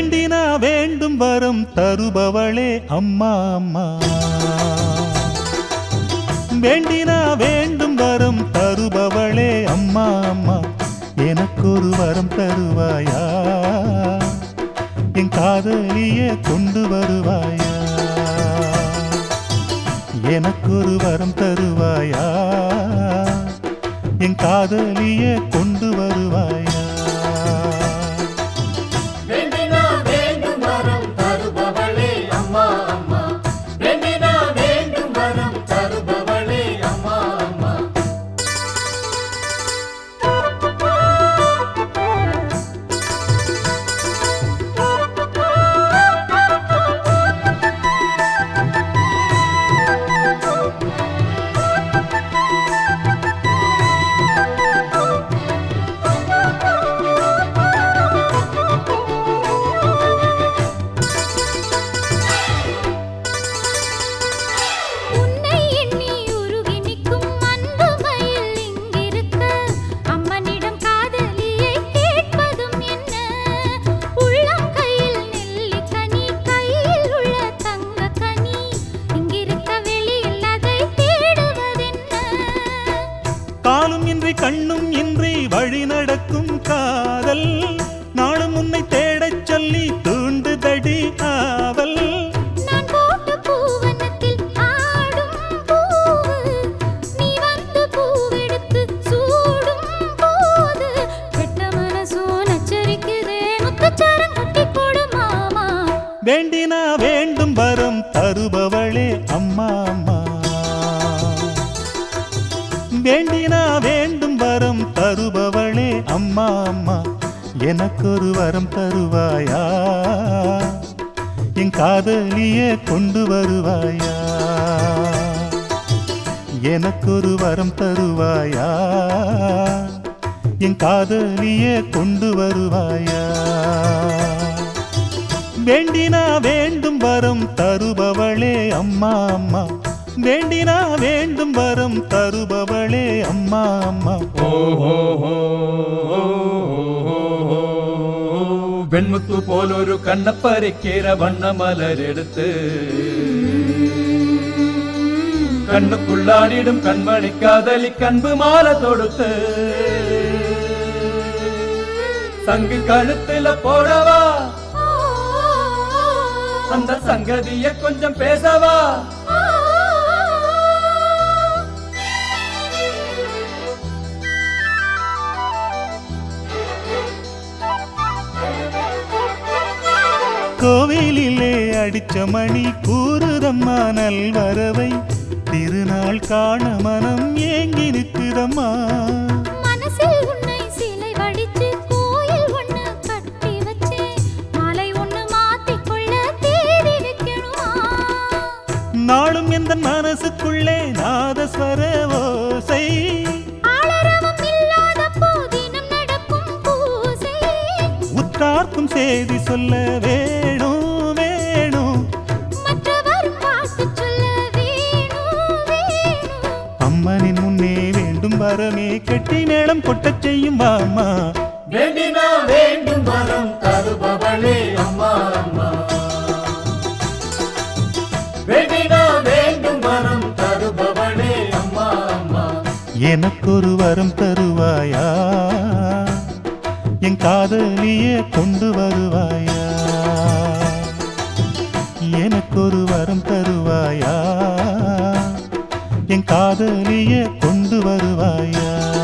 வேண்டினா வேண்டும் வரம் தருபவளே அம்மா அம்மா. வேண்டினா வேண்டும் வரம் தருபவளே அம்மா அம்மா. எனக்கு ஒரு வரம் தருவாயா? என் காதலியே கொண்டு வருவாயா? எனக்கு ஒரு வரம் தருவாயா? என் காதலியே கொண்டு வருவாயா? இன்றி கண்ணும் இன்றி வழி நடக்கும் காதல். நாளும் உன்னை தேடச் சொல்லி தூண்டுதடி ஆவல். வேண்டினா வேண்டும் வரம் தருபவளே அம்மா. வேண்டினா வேண்டும் வரம் தருபவளே அம்மா அம்மா எனக்கொரு வரம் தருவாயா? என் காதலியே கொண்டு வருவாயா? எனக்கொரு வரம் தருவாயா? என் காதலியே கொண்டு வருவாயா? வேண்டினா வேண்டும் வரம் தருபவளே. அம்மா அம்மா வேண்டினா வேண்டும் வரம் தருபவளே அம்மா அம்மா വെൺമുത്തു പോലൊരു കണ്ണപ്പരക്കേര വണ്ണമലരെടുത്ത് കണ്ണുക്കുള്ളാടിടും കൺമണി കാതലി കൺപ് മാല തൊടുത്ത് சங்கு கழுத்துல போடவா அந்த சங்கதிய கொஞ்சம் பேசவா அடிச்ச மணி கூறுதம்மா நல்வரவை. திருநாள் காண மனம் ஏங்கி நிற்குதம்மா. நாளும் எந்த மனசுக்குள்ளே நாதஸ்வர ஓசை. உற்றார்க்கும் செய்தி சொல்ல வரமே கெட்டி மேளம் கொட்டச் செய்யும் வாமா வேண்டினா வேண்டும் வரம் தருபவளே அம்மா அம்மா. வேண்டினா வேண்டும் வரம் தருபவளே அம்மா அம்மா. எனக்கொரு வரம் தருவாயா? என் காதலியே கொண்டு வருவாயா? எனக்கொரு வரம் தருவாயா? என் காதலிய கொண்டு வருவாயா?